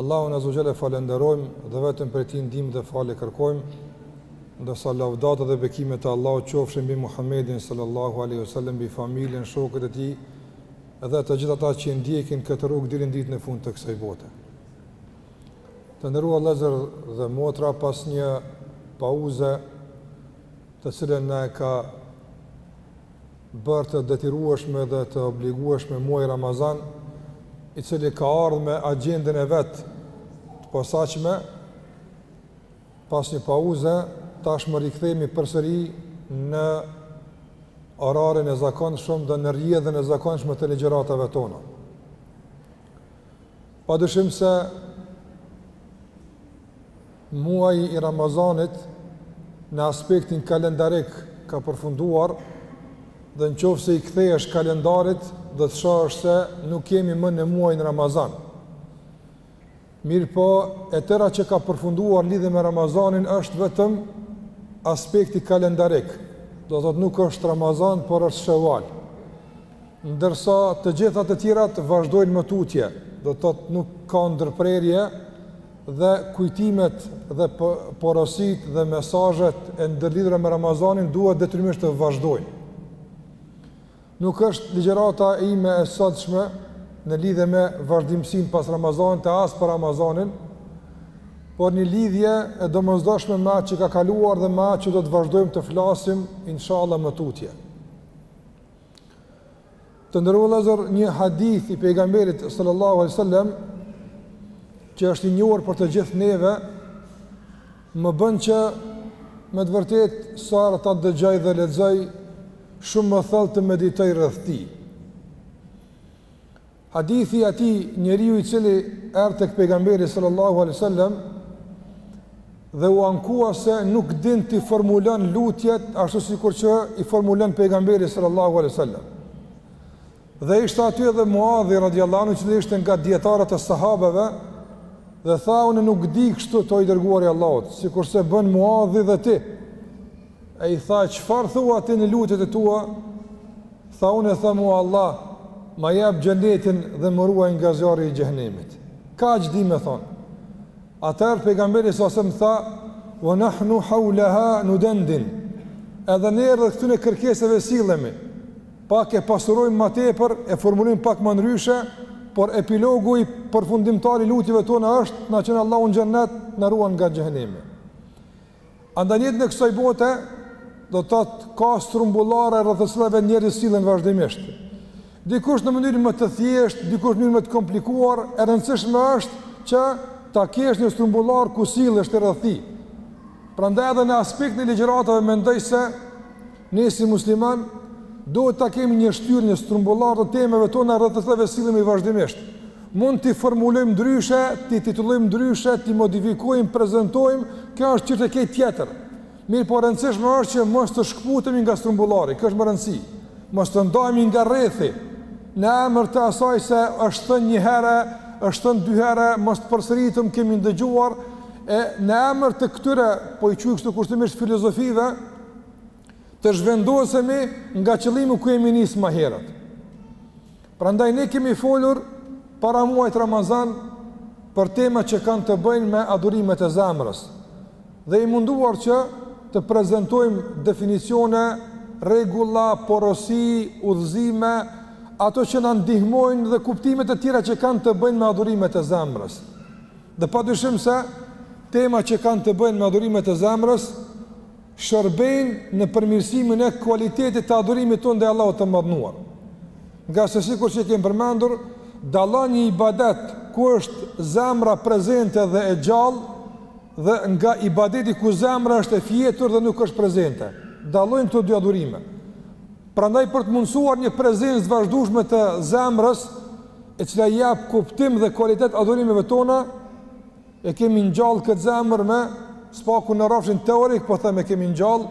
Allahun Azza wa Jalla e falënderojmë dhe vetëm prej Tij ndihmë dhe falje kërkojmë, ndërsa lavdata dhe bekimet e Allahut qofshin mbi Muhammedin sallallahu alaihi wasallam, mbi familjen, shokët e tij dhe të gjithë ata që ndjekin këtë rrugë deri në ditën e fundit të kësaj bote. Të nderuar vëllezër dhe motra, pas një pauze të cilën na e ka bërë të detyrueshme dhe të obligueshme muaji Ramazan, i cili ka ardhur me agjendën e vet të posaçme, pas një pauze tashmë rikthehemi përsëri në orarin e zakonshëm dhe në rrjedhën e zakonshme të ligjëratave tona. Pa dyshim se Muaji i Ramazanit në aspektin kalendarik ka përfunduar dhe në qoftë se i kthehesh kalendarit do të shohësh se nuk jemi më në muajin Ramazan. Mirëpo e tëra që ka përfunduar në lidhje me Ramazanin është vetëm aspekti kalendarik, do të thotë nuk është Ramazan por është Sheval. Ndërsa të gjitha të tjerat vazhdojnë më tutje, do të thotë nuk ka ndërprerje dhe kujtimet dhe porositë dhe mesazhet e ndërlidhura me Ramazanin duhet detyrimisht të vazhdojnë. Nuk është ligjërata ime e sotshme në lidhje me vazhdimësinë pas Ramazanit e as për Ramazanin, por një lidhje e domosdoshme me atë që ka kaluar dhe me atë që do të vazhdojmë të flasim inshallah më tutje. Të nderuar vëllezër, një hadith i pejgamberit sallallahu alaihi wasallam që është i njohur për të gjithë neve, më bën që me të vërtetë sa herë ta dëgjoj dhe lexoj, shumë më thellë të meditoj rreth tij. Hadithi i atij njeriu i cili erdhi tek pejgamberi sallallahu alaihi wasallam dhe u ankua se nuk din t'i formulon lutjet ashtu sikur që i formulon pejgamberi sallallahu alaihi wasallam. Dhe ishte aty edhe Muadhi radhiyallahu anhu që ishte nga dietarët e sahabëve dhe tha unë nuk di kështu, o i dërguari i Allahut, sikurse bën Muadhi dhe ti. E i tha, e çfarë thua ti në lutjet e tua? Tha, unë them, o Allah, ma jep xhennetin dhe më ruaj nga zjarri i xhehenemit. Kaq di me thonë. Atëherë pejgamberi salasem tha, "Wa nahnu hawlaha nudandin." Edhe ne rreth këtyre kërkesave sillemi. Pak e pasurojmë ma tepër, e formulojmë pak ma ndryshe, por epilogu përfundimtar i lutjeve tona është, na çon Allahu në xhennet, na ruan nga xhehenemi. Andaj në jetën e kësaj bote, do të thotë, ka strumbullare rreth të cilave njerëzit sillen vazhdimisht. Dikush në mënyrë më të thjeshtë, dikush në mënyrë më të komplikuar, e rëndësishme është që ta kesh një strumbullar ku sillesh ti rreth tij. Prandaj edhe në aspektin e ligjëratave mendoj se Ne si muslimanë duhet ta kemi një shtyllë, një strumbullar të temave tona rreth të cilave sillemi vazhdimisht. Mund t'i formulojmë ndryshe, t'i titullojmë ndryshe, t'i modifikojmë, prezantojmë, kjo është çështje krejt tjetër. Mirëpo e rëndësishme është që mos të shkputemi nga strumbullari, kjo është me rëndësi. Mos të ndajemi nga rrethi në emër të asaj se është thënë një herë, është thënë dy herë, mos të përsëritemi, kemi ndëgjuar e në emër të këtyre po i quaj kështu kushtimisht filozofive, të zhvendosemi nga qëllimi ku jemi nis më herët. Prandaj ne kemi folur para muajit Ramazan për temat që kanë të bëjnë me adhurimet e zemrës. Duke u munduar që të prezantojmë definicione, rregulla, porosi, udhëzime, ato që na ndihmojnë dhe kuptimet e tjera që kanë të bëjnë me adhurimet e zemrës. Dhe padyshim se temat që kanë të bëjnë me adhurimet e zemrës shërbejnë në përmirësimin e kualitetit të adhurimit tonë ndaj Allahut të Madhënuar. Ngase sikur që e kemi përmendur, dallon një ibadet ku është zemra prezente dhe e gjallë dhe nga ibadeti ku zemra është e fjetur dhe nuk është prezente. Dallojnë këto dy adhurime. Prandaj për të mundësuar një prezencë të vazhdueshme të zemrës, e cila i jep kuptim dhe kualitet adhurimeve tona, E kemi ngjallë këtë zemër me, së paku në rrafshin teorik, po them e kemi ngjallë,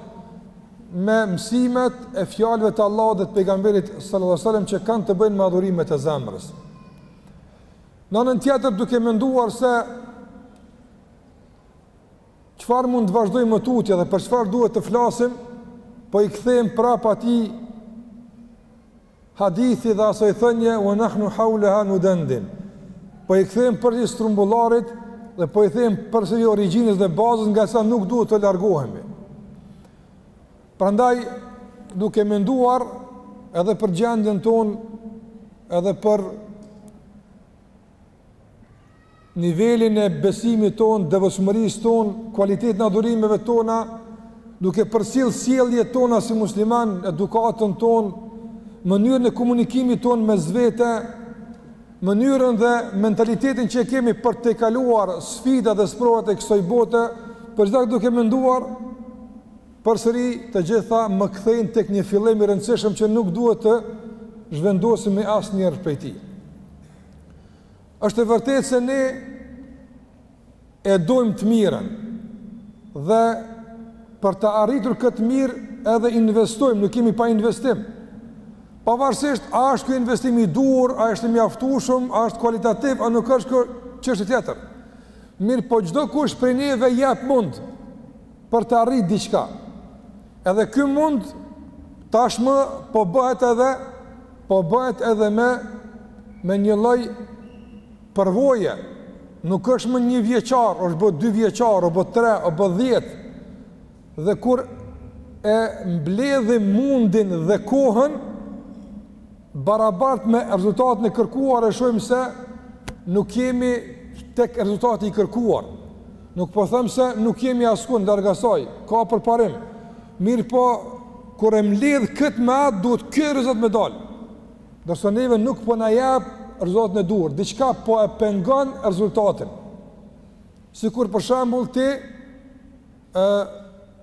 me mësimet e fjalëve të Allahut dhe të pejgamberit sallallahu alajhi wasallam që kanë të bëjnë me adhurimet e zemrës. Në anën tjetër duke menduar se çfarë mund të vazhdojmë më tutje dhe për çfarë duhet të flasim, po i kthehem prapë atij hadithi dhe asaj thënie wa nahnu hawlaha nudandin. Po i kthehem përsëri strumbullarit dhe po i kthehem përsëri origjinës dhe bazës ngase nuk duhet të largohemi. Prandaj duke menduar edhe për gjendjen tonë, edhe për nivelin e besimit tonë, devotshmërisë tonë, kualitetin e adhurimeve tona, duke përcjell sjelljet tona si musliman, edukatën tonë, mënyrën e komunikimit tonë mes vete, mënyrën dhe mentalitetin që kemi për të kaluar sfidat dhe sprovat e kësoj bote, për të gjitha duke menduar, përsëri të gjitha më kthejnë tek një fillim i rëndësishëm që nuk duhet të zhvendosemi asnjëherë prej tij. është e vërtetë se ne e dojmë të mirën dhe për ta arritur këtë mirë edhe investojmë, nuk jemi pa investim. Pavarësisht, a është kjo investim i duhur, a është i mjaftushëm, a është kualitativ, a nuk është kjo çështje tjetër. Mirëpo çdokush prej neve jep mund, për ta arritë diçka. Edhe ky mund tashmë po bëhet edhe, po bëhet edhe me, me një lloj përvoje. Nuk është më një vjeçar, është bë dy vjeçar, është bë tre, është bë dhjetë. Dhe kur e mbledhim mundin dhe kohën, Barabartë me rezultatin e kërkuar e shohim se nuk jemi tek rezultati i kërkuar. Nuk po them se nuk jemi askund larg asaj, ka përparim. Mirëpo, kur e mbledh këtë me atë duhet ky rezultat me dal. Ndërsa neve nuk po na jep rezultatin e duhur, diçka po e pengon rezultatin. Sikur për shembull ti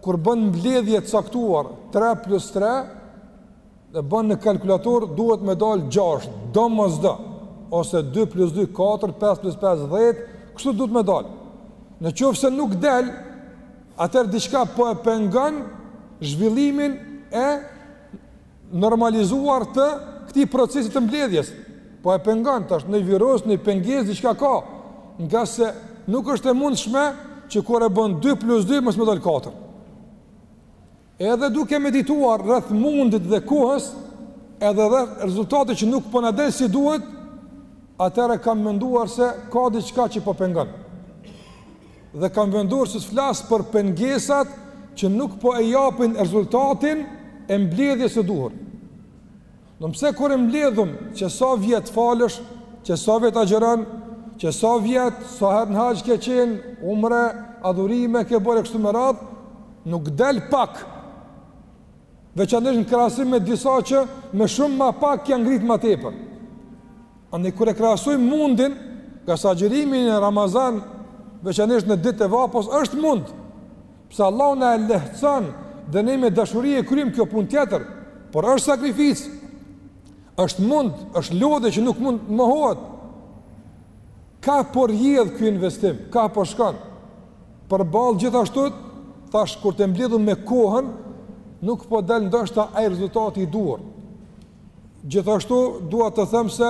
kur bën mbledhje të caktuar 3 + 3 E bën në kalkulator duhet me dalë gjashtë domosdo ose dy plus dy katër pesë plus pesë dhjetë kështu duhet me dalë. Në qoftë se nuk del atëherë diçka po e pengon zhvillimin e normalizuar të këtij procesi të mbledhjes. Po e pengon tash noj virus, noj pengesë diçka ka. Ngase nuk është e mundshme që kur e bën 2 plus 2 mos me dal 4. Edhe duke medituar rreth mundit dhe kohës, edhe rreth rezultatit që nuk po na del si duhet, atëherë kam menduar se ka diçka që po pengon. Dhe kam vendosur se të flas për pengesat që nuk po e japin rezultatin e mbledhjes së duhur. Nëse kur e mbledhim që sa vjet falesh, që sa vjet agjëron, që sa vjet, sa herë në haxh ke qenë, umre, adhurime, ke bërë e kështu me radhë, nuk del pak, veçanërisht në krahasim me disa që me shumë ma pak janë ngritë ma tepër. Andaj kur e krahasoj mundin, ngase agjërimi në Ramazan, veçanërisht në ditët e vapës, është mund, Pse Allahu na e lehtëson dhe ne me dashuri e kryejmë kjo punë tjetër, por është sakrificë. Është mund, është lodhje që nuk mund të mohohet. Ka po rrjedh ky investim, ka po shkon. Përballë gjithashtu thashë kur të mbledhim me kohën, nuk po del ndoshta ai rezultati i duhur. Gjithashtu dua të them se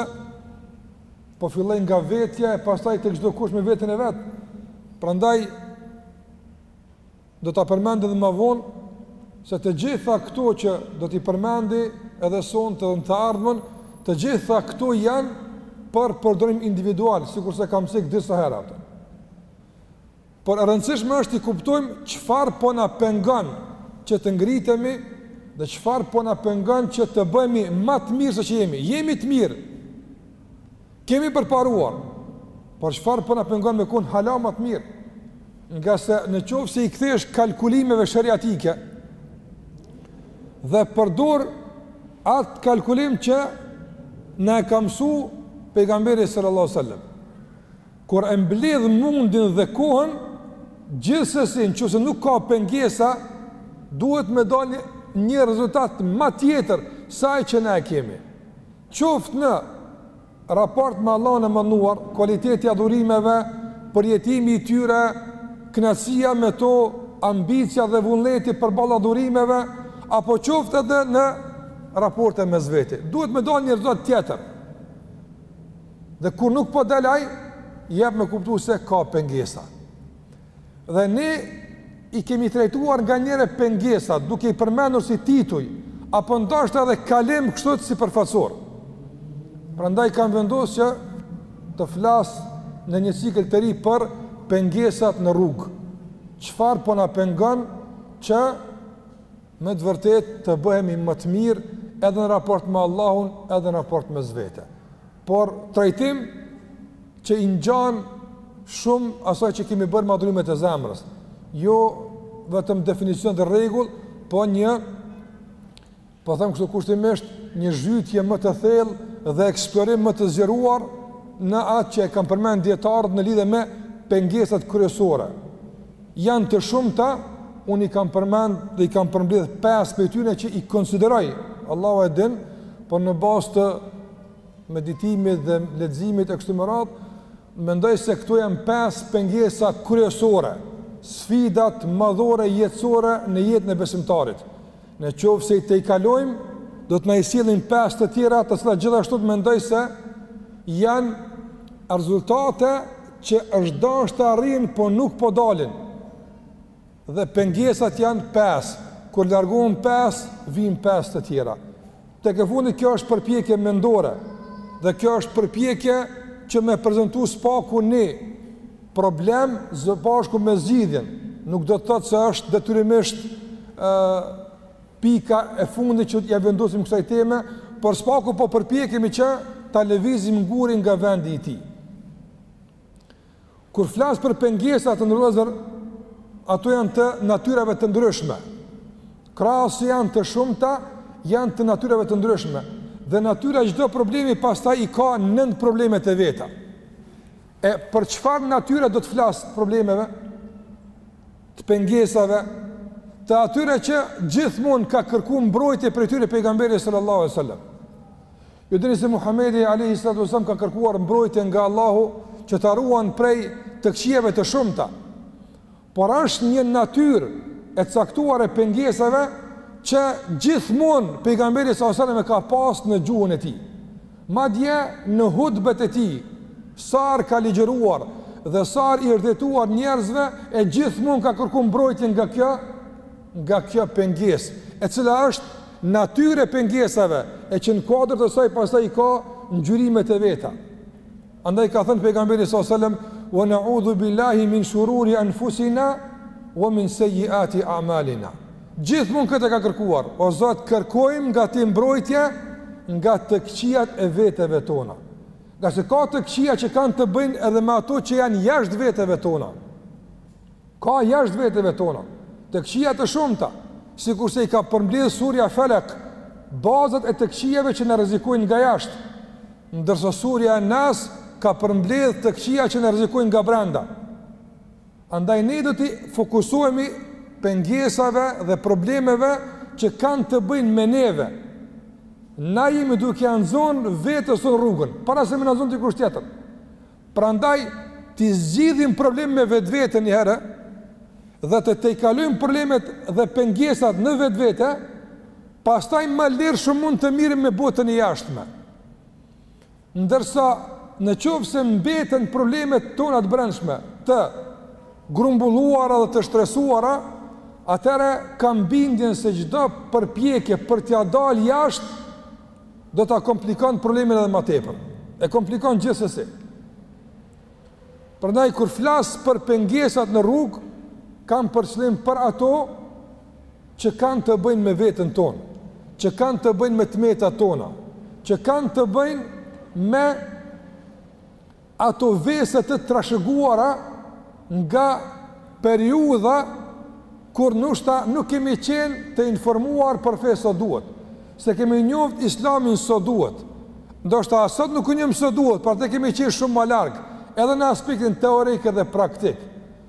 po filloj nga vetja e pastaj tek çdokush me veten e vet. Prandaj do ta përmend edhe më vonë se të gjitha këto që do t'i përmendi edhe sonte dhe në të ardhmen, të gjitha këto janë për përdorim individual, sikurse kam cek disa herë. Por e rëndësishme është të kuptojmë çfarë po na pengon që të ngritemi dhe çfarë po na pengon që të bëhemi më të mirë se që jemi. Jemi të mirë. Kemi përparuar, por çfarë po na pengon me kon hala ma të mirë? Ngase në qoftë se i kthehesh kalkulimeve sheriatike dhe përdor atë kalkulim që na e ka mësu pejgamberi sallallahu alejhi ve selem. Kur e mbledh mundin dhe kohën, gjithsesi në qoftë se nuk ka pengesa, duhet me dalë një rezultat ma tjetër se ai që na e kemi. Qoftë në raport me Allahun e Madhëruar, kualiteti i adhurimeve, përjetimi i tyre, kënaqësia me to, ambicia dhe vullneti përballë adhurimeve, apo qoftë edhe në raporte mes veti. Duhet me dalë një rezultat tjetër. Dhe kur nuk po del ai, jep me kuptu se ka pengesa. Dhe ne i kemi trajtuar nganjëherë pengesa, duke i përmendur si tituj, apo ndoshta edhe kalim kështu sipërfaqësor. Prandaj kam vendos që të flas në një cikël të ri për pengesat në rrugë. Çfarë po na pengon që me të vërtetë të bëhemi më të mirë edhe në raport me Allahun edhe në raport mes vete. por trajtim që i ngjan shumë asaj që kemi bërë me adhurimet e zemrës. Jo vetëm definicion dhe rregull, po një po them kështu kushtimisht një zhytje më të thellë dhe eksplorim më të zgjeruar në atë që e kanë përmend dietarët në lidhje me pengesat kryesore. Janë të shumta, unë i kam përmend dhe i kam përmbledh pesë prej tyre që i konsideroj. Allahu e din, por në bazë të meditimit dhe leximit e kështu me radhë, mendoj se këto janë pesë pengesa kryesore, sfidat madhore jetësore në jetën e besimtarit. Në qoftë se i tejkalojmë, do të na i sjellin pesë të tjera, të cilat gjithashtu mendoj se janë rezultate që është dashur të arrijnë, por nuk po dalin. Dhe pengesat janë pesë, kur largohen pesë, vijnë pesë të tjera. Tek e fundit kjo është përpjekje mendore dhe kjo është përpjekje që me prezantu së paku ni problem së bashku me zgjidhjen. Nuk do të thotë se është detyrimisht ë pika e fundit që ia vendosim kësaj teme, por së paku po përpjekemi që ta lëvizim gurin nga vendi i tij. Kur flas për pengesa të ndërlidhur, ato janë të natyrave të ndryshme. Krahas se janë të shumta, janë të natyrave të ndryshme dhe natyra e çdo problemi pastaj i ka nën problemet e veta. E për çfarë natyre do të flas problemeve? Të pengesave të atyre që gjithmonë ka kërku mbrojtje prej tyre pejgamberi sallallahu alajhi wasallam. Ju e dini se Muhamedi alayhi salatu wasallam ka kërkuar mbrojtje nga Allahu që ta ruan prej të këqijave të shumta. Por është një natyrë e caktuar e pengesave që gjithmonë pejgamberi sallallahu alajhi wasallam e ka pas në gjuhën e tij. Madje në hutbet e tij, sa herë ka ligjëruar dhe sa herë iu drejtuar njerëzve e gjithmonë ka kërku mbrojtje nga kjo nga kjo pengesë, e cila është natyrë e pengesave, e që në kuadër të saj pastaj i ka ngjyrimet e veta. Andaj ka thënë pejgamberi sallallahu alajhi wasallam, "Wa na'udhu billahi min shururi anfusina wa min sayyiati a'malina." Gjithmonë këtë ka kërkuar, o Zot, kërkojmë nga ti mbrojtje nga të këqijat e veteve tona. Ngase ka të këqija që kanë të bëjnë edhe me ato që janë jashtë veteve tona. Ka jashtë veteve tona, të këqija të shumta, sikurse i ka përmbledh surja felek, bazët e të këqijave që na rrezikojnë nga jashtë, ndërsa surja en-Nas ka përmbledh të këqija që na rrezikojnë nga brenda. Andaj ne do t'u fokusohemi pengesave dhe problemeve që kanë të bëjnë me neve. Na jemi duke ia zënë vetes tonë rrugën, para se me na zënë dikush tjetër. Prandaj, t'i zgjidhim problemet me vetvete një herë dhe të tejkalojmë problemet dhe pengesat në vetvete, pastaj ma lirshëm mund të miremi me botën e jashtme. Ndërsa, në qoftë se mbeten problemet tona të brendshme të grumbulluara dhe të shtresuara, atëherë kam bindjen se çdo përpjekje për t'ia dalë jashtë, do ta komplikon problemin edhe më tepër. E komplikon gjithsesi. Prandaj kur flas për pengesat në rrugë, kam për qëllim për ato që kanë të bëjnë me veten tonë, që kanë të bëjnë me t'metat tona, që kanë të bëjnë me ato vese të trashëguara nga periudha kur ndoshta nuk kemi qenë të informuar për fe sa duhet, s'e kemi njoft islamin sa duhet, ndoshta as sot nuk e njohim sa duhet, por atëherë kemi qenë shumë ma larg, edhe në aspektin teorik edhe praktik.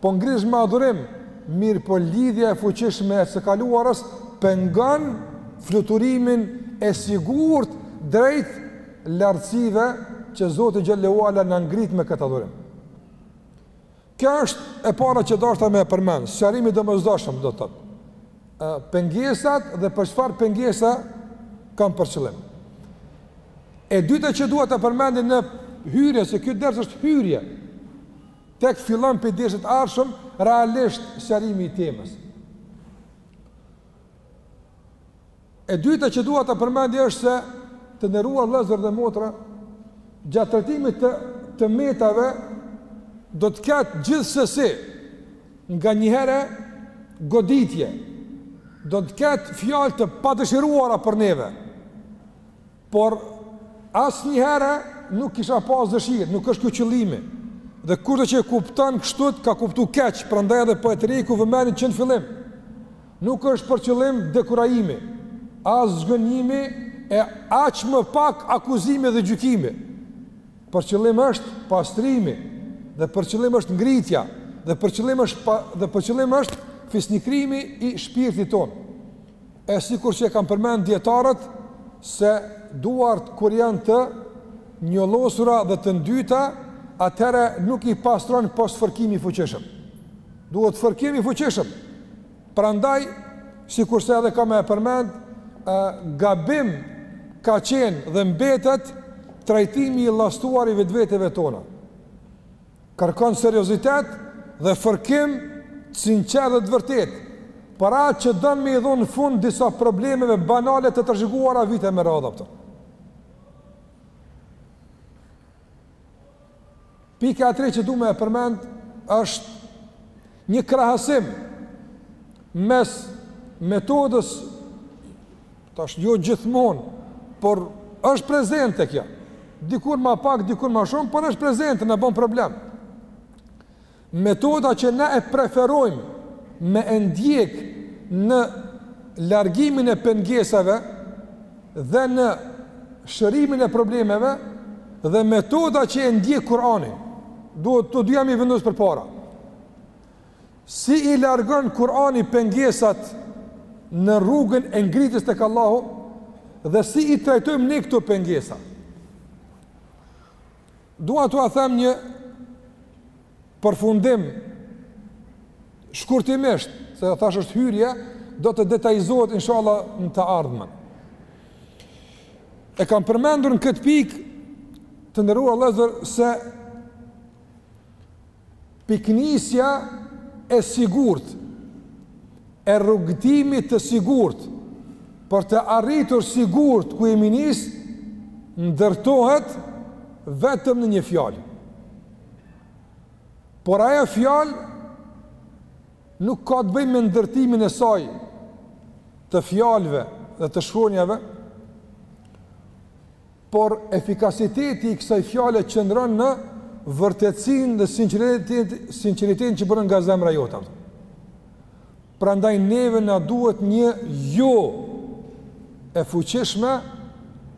Po ngrihesh me adhurim, mirëpo lidhja e fuqishme e së kaluarës pengon fluturimin e sigurt drejt lartësive që Zoti xhelle ue ala na ngrit me këtë adhurim. Kjo është e para që deshta me e përmend, sqarimi i domosdoshëm do të thotë. Pengesat dhe për çfarë pengesa kam për qëllim. E dyta që duhet ta përmendim në hyrje se ky ders është hyrje. Tek fillon prej dersit të ardhshëm realisht sqarimi i temës. E dyta që dua ta përmend është se të nderuar vëllezër dhe motra, gjatë trajtimit të të metave do të ketë gjithsesi nga një herë goditje. Do të ketë fjalë të padëshiruara për neve. Por asnjëherë nuk kisha pas dëshirë, nuk është ky qëllimi. Dhe kushdo që e kupton kështu ka kuptu keq, prandaj edhe po e tërheku vëmendjen që në fillim. Nuk është për qëllim dekurajimi, as zhgënjimi e aq më pak akuzimi dhe gjykimi. Për qëllim është pastrimi dhe për qëllim është ngritja dhe për qëllim është pa, dhe për qëllim është fisnikrimi i shpirtit tonë. E sikur që e kanë përmend dietarët se duart kur janë të njollosura dhe të ndyta, atëherë nuk i pastron pos fërkimi i fuqishëm. Duhet fërkim i fuqishëm. Prandaj sikurse edhe kam me e përmend, ë gabim ka qenë dhe mbetet trajtimi i llastuar i vetveteve tona. Kërkon seriozitet dhe fërkim të sinqertë dhe të vërtetë, për atë që don me i dhënë fund disa problemeve banale të trashëguara vite me radhë ato. Pika e tretë që du me e përmend është një krahasim mes metodës Tash jo gjithmonë, por është prezente kjo. Dikur ma pak, dikur ma shumë, por është prezente, na bën problem. Metoda që ne e preferojmë me e ndjek në largimin e pengesave dhe në shërimin e problemeve dhe metoda që e ndjek Kur'ani. Duhet të dyja m'i vendos përpara. Si i largon Kur'ani pengesat në rrugën e ngritjes tek Allahu dhe si i trajtojmë ne këto pengesa? Dua t'ua them një përfundim shkurtimisht, se thash është hyrje, do të detajzohet inshallah në të ardhmen. E kam përmendur në këtë pikë të nderuar vëllezër se pikënisja e sigurt, e rrugëtimit të sigurt, për të arritur sigurt ku jemi nis, ndërtohet vetëm në një fjalë. Por ajo fjalë nuk ka të bëjë me ndërtimin e saj të fjalëve dhe të shkronjave, Por efikasiteti i kësaj fjale qëndron në vërtetësinë dhe sinqeritetin, sinqeritetin që buron nga zemra jote. Prandaj neve na duhet një jo e fuqishme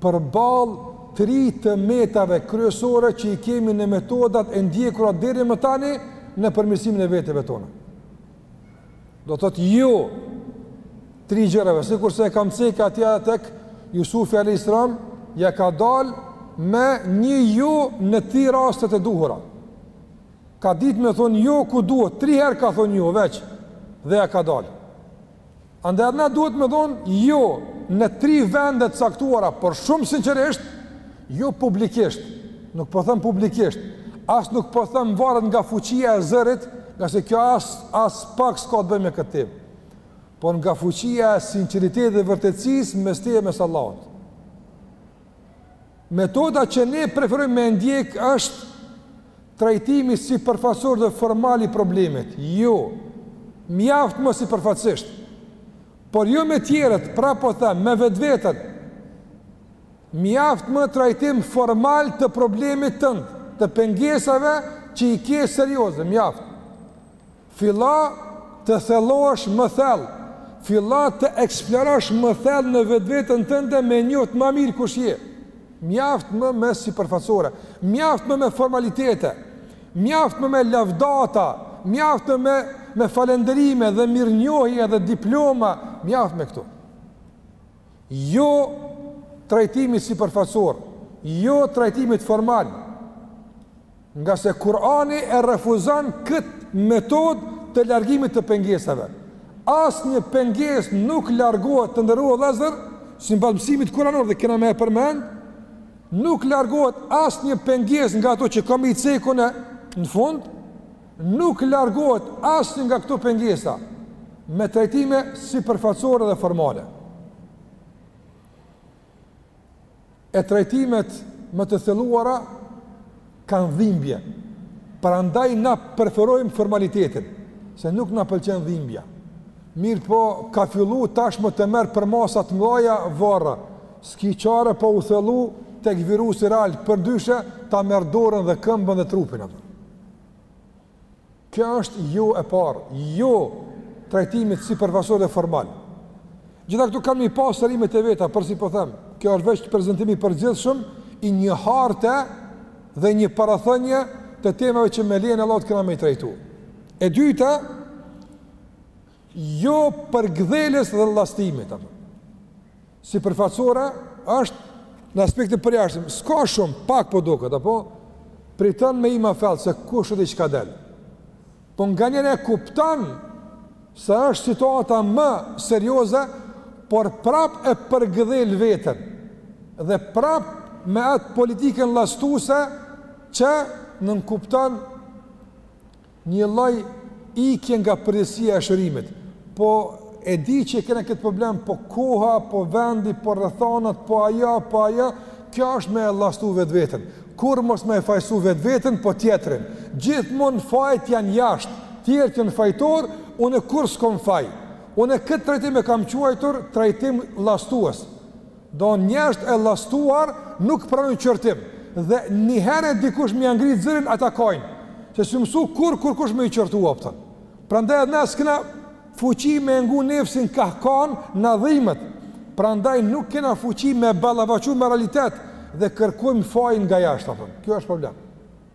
përballë tri të metave kryesore që i kemi në metodat e ndjekura deri më tani në përmirësimin e veteve tona. Do të thotë jo tri gjërave, sikurse e kam cekë atje edhe tek Jusufi a.s. ia ka dal me një jo në tri rastet e duhura. Ka ditë me thonë jo ku duhet, tri herë ka thonë jo veç dhe ia ka dal. Andaj edhe na duhet me thonë jo në tri vende të caktuara, por shumë sinqerisht, jo publikisht, nuk po them publikisht, as nuk po them varet nga fuqia e zërit, ngase kjo as as pak s'ka të bëjë me këtë temë. Por nga fuqia e sinqeritetit dhe vërtetësisë mes teje mes Allahut. Metoda që ne preferojmë me e ndjekë është trajtimi sipërfaqësor dhe formal i problemit. Jo, mjaft më sipërfaqësisht. Por jo me tjerët, pra po them, me vetveten. Mjaft më trajtim formal të problemit tënd, të pengesave që i ke serioze, mjaft. Filla të thellohesh më thellë, filla të eksplorosh më thellë në vetveten tënde me e njoft ma mirë kush je. Mjaft më me sipërfaqësore, mjaft më me formalitete, mjaft më me lavdata, mjaft më me me falënderime dhe mirënjohje dhe diploma, mjaft me këto. Jo trajtimit sipërfaqësor, jo trajtimit formal. Ngase Kur'ani e refuzon këtë metodë të largimit të pengesave. Asnjë pengesë nuk largohet të nderuar vëllezër, sipas mësimit kuranor dhe kena me e përmend, nuk largohet asnjë pengesë nga ato që kam me i cekun e në fund, nuk largohet asnjë nga këto pengesa me trajtime sipërfaqësore dhe formale. e trajtimet më të thelluara kanë dhimbje. Prandaj na preferojmë formalitetin, se nuk na pëlqen dhimbja. Mirëpo, ka fillu tashmë të merr përmasa t'mdhaja varra, s'ki çare po u thellu te virusi real, përndryshe ta merr dorën dhe këmbën dhe trupin. Apo. Kjo është jo e parë, jo trajtimit sipërfaqësor dhe formal. Gjitha këto kanë me i pasë sqarimet e veta, por si po them, kjo është veç prezentim i përgjithshëm i një harte dhe një parathënie të temave që me leje t'Allahut kena me i trajtu. E dyta, Jo përkëdheljes dhe llastimit apo. Sipërfaqësorja është në aspektin përjashtëm. S'ka shumë, pak po duket apo priton me hi ma fell se kushedi çka del. Po nganjëherë e kupton se është situata më serioze, por prap e përgdhel veten. Dhe prap me atë politikën llastuese që nënkupton Një lloj ikje nga përgjegjësia e shërimit. Po e di që e kena këtë problem, po koha, po vendi, po rrethanat, po ajo, po ajo, kjo është me e llastu vetveten. Kurrë mos me e fajësu vetveten, po tjetrin. Gjithmonë fajet janë jashtë, tjerët janë fajtorë, unë kurrë s'kam faj. Unë këtë trajtim e kam quajtur trajtim llastues. Domethënë njerzt e llastuar nuk pranojn qortim dhe nihere dikush me ja ngrit zërin ata kajn se s'i ka msu kurr kurkush me i qortu kupton prandaj edhe na skena fuqi me e nguc nefsin kah kan na dhimet prandaj nuk kena fuqi me ballafaqu me realitet dhe kërkojm fajin nga jasht kupton kjo ësht problem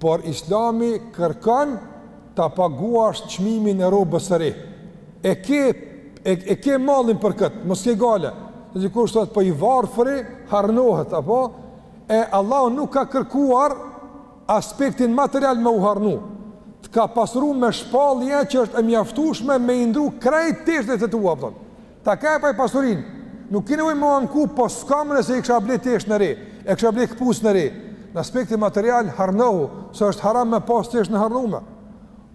por Islami kërkon ta paguash çmimin e rrobës së re. E ke e, e ke mallin për kët, mos ke gajle. Dhe dikush thot po i varfëri harnohet apo e Allahu nuk ka kërkuar aspektin material me u harnu. Të ka pasuru me shpallje që është e mjaftueshme me i ndru krejt teshat e tua, kupton. Ta ka jap pasurin, nuk keni nevojë me u anku, po s'kam ene se i kisha ble teshën e re, e kisha ble këpucën e re. Në aspektin material harnohu, s'është haram me pas teshën e harnume.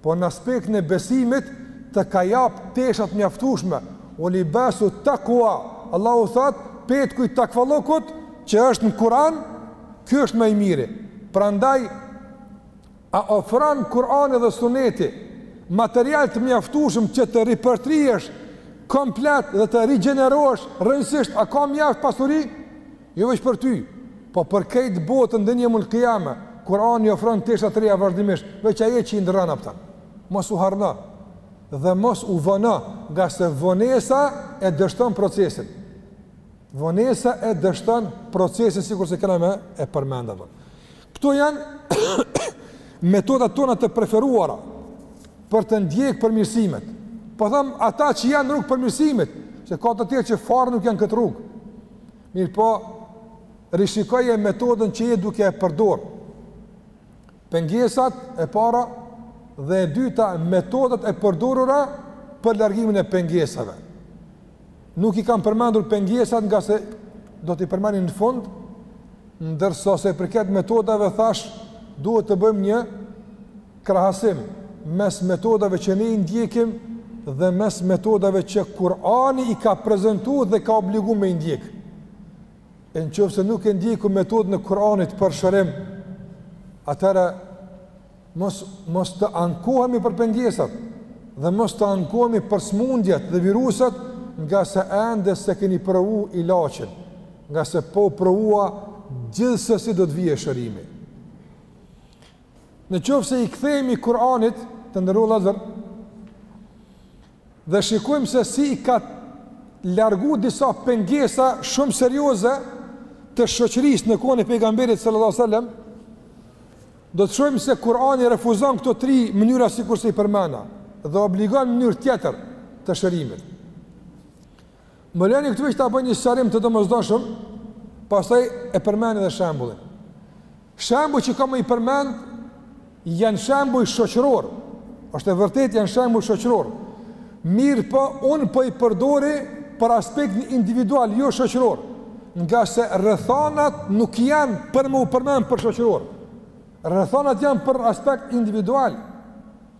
Po në aspektin e besimit të ka jap tesha t'mjaftueshme. Ue libasu takwa, Allahu thot, petku i takvallokut që është në Kur'an, ky është më i miri. Prandaj A ofron Kurani dhe Suneti material të mjaftueshëm që të ripërtrihesh komplet dhe të rigjenerohesh rrënjësisht? A ka mjaft pasuri? Jo veç për ty, po për krejt botën deri në Jeumul Kijame, Kurani ofron tesha të reja vazhdimisht, veç a je që i ndërron ata. Mos u harno dhe mos u vono, ngase vonesa e dështon procesin. Vonesa e dështon procesin sikurse kena me e përmend apo. Kto janë metodat tona të preferuara për të ndjek përmirësimet. Po them ata që janë rrugë përmirësimit, se ka të tjerë që fare nuk janë këtë rrugë. Mirëpo, rishikoje metodën që je duke e përdor. Pengesat e para dhe e dyta metodat e përdorura për largimin e pengesave. Nuk i kam përmendur pengesat ngase do t'i përmendim në fund, ndërsa sa i përket metodave thash, duhet të bëjmë një krahasim mes metodave që ne i ndjekim dhe mes metodave që Kurani i ka prezentu dhe ka obligu me i ndjek. E në qoftë se nuk e ndjekim metodën e Kur'anit për shërim, atëherë mos, mos të ankohemi për pengesat dhe mos të ankohemi për smundjet dhe virusat ngase ende s'e keni provu ilaçin, ngase po e provuat gjithsesi do të vijë shërimi. Në qoftë se i kthehemi Kur'anit të nderuar vllezër, dhe shikojmë se si i ka largu disa pengesa shumë serioze të shoqërisë në kohën e pejgamberit sallallahu sallam, do të shohim se Kur'ani refuzon këto tri mënyra sikurse i përmenda, dhe obligon mënyrë tjetër të shërimit. Më lejoni këtu që ta bëj një sqarim të domosdoshëm, pastaj e përmend edhe shembullin. Shembujt që kam me i përmend janë shembuj shoqëror. Është e vërtetë janë shembuj shoqëror. Mirëpo, unë po i përdori për aspektin individual, jo shoqëror. Ngase rrethanat nuk janë për me u përmend për shoqëror. Rrethanat janë për aspekt individual.